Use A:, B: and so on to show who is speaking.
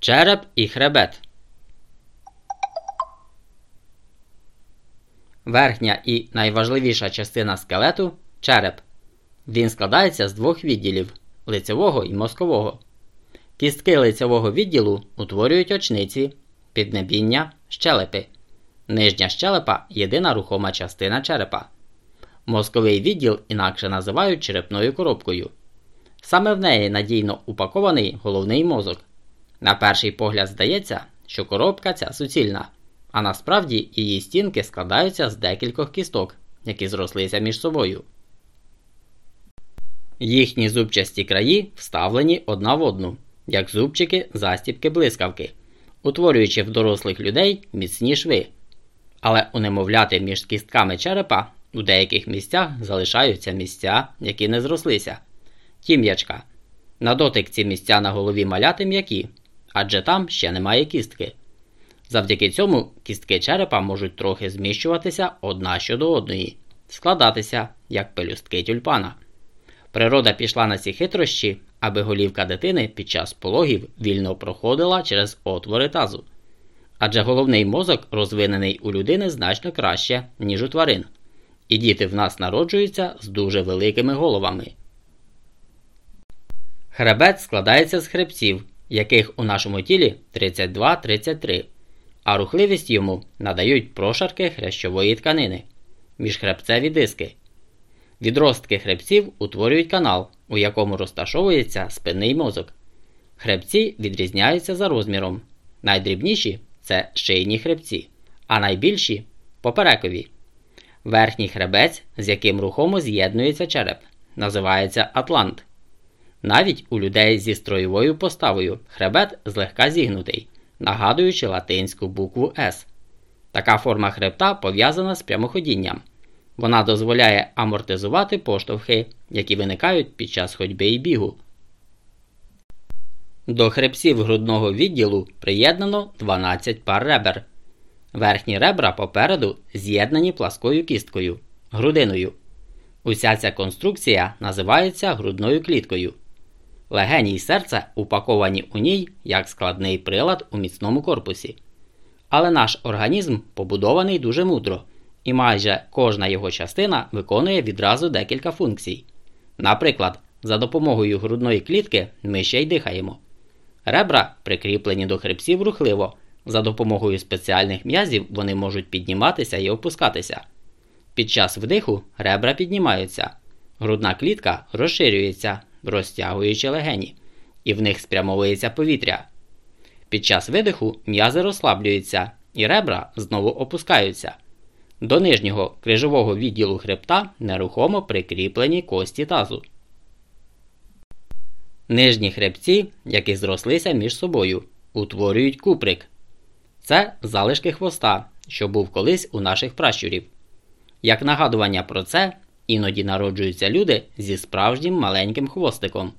A: Череп і хребет. Верхня і найважливіша частина скелету череп. Він складається з двох відділів лицевого і мозкового. Кістки лицевого відділу утворюють очниці, піднебіння, щелепи. Нижня щелепа єдина рухома частина черепа. Мозковий відділ інакше називають черепною коробкою. Саме в неї надійно упакований головний мозок. На перший погляд здається, що коробка ця суцільна, а насправді її стінки складаються з декількох кісток, які зрослися між собою. Їхні зубчасті краї вставлені одна в одну, як зубчики застіпки блискавки, утворюючи в дорослих людей міцні шви. Але у немовляти між кістками черепа у деяких місцях залишаються місця, які не зрослися. Тім'ячка. На дотик ці місця на голові маляти м'які, адже там ще немає кістки. Завдяки цьому кістки черепа можуть трохи зміщуватися одна щодо одної, складатися, як пелюстки тюльпана. Природа пішла на ці хитрощі, аби голівка дитини під час пологів вільно проходила через отвори тазу. Адже головний мозок розвинений у людини значно краще, ніж у тварин, і діти в нас народжуються з дуже великими головами. Хребет складається з хребців, яких у нашому тілі 32-33, а рухливість йому надають прошарки хрящової тканини, міжхребцеві диски. Відростки хребців утворюють канал, у якому розташовується спинний мозок. Хребці відрізняються за розміром. Найдрібніші це шийні хребці, а найбільші поперекові. Верхній хребець, з яким рухомо з'єднується череп, називається атлант. Навіть у людей зі строєвою поставою хребет злегка зігнутий, нагадуючи латинську букву С. Така форма хребта пов'язана з прямоходінням. Вона дозволяє амортизувати поштовхи, які виникають під час ходьби і бігу. До хребців грудного відділу приєднано 12 пар ребер. Верхні ребра попереду з'єднані пласкою кісткою грудиною. Уся ця конструкція називається грудною кліткою. Легені й серце упаковані у ній як складний прилад у міцному корпусі. Але наш організм побудований дуже мудро, і майже кожна його частина виконує відразу декілька функцій. Наприклад, за допомогою грудної клітки ми ще й дихаємо. Ребра прикріплені до хребців рухливо. За допомогою спеціальних м'язів вони можуть підніматися і опускатися. Під час вдиху ребра піднімаються, грудна клітка розширюється, розтягуючи легені, і в них спрямовується повітря. Під час видиху м'язи розслаблюються і ребра знову опускаються. До нижнього крижового відділу хребта нерухомо прикріплені кості тазу. Нижні хребці, які зрослися між собою, утворюють куприк. Це залишки хвоста, що був колись у наших пращурів. Як нагадування про це, іноді народжуються люди зі справжнім маленьким хвостиком.